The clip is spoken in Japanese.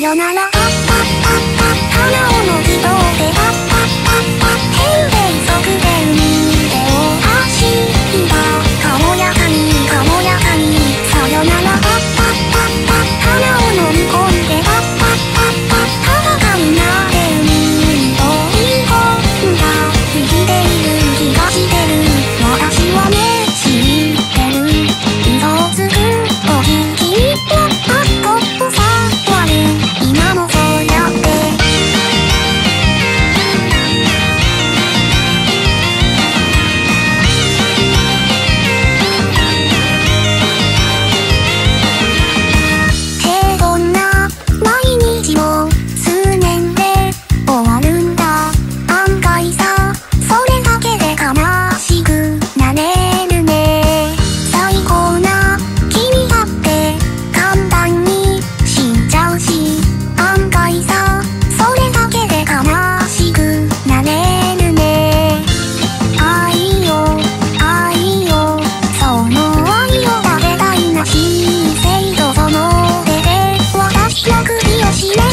よなら。知ら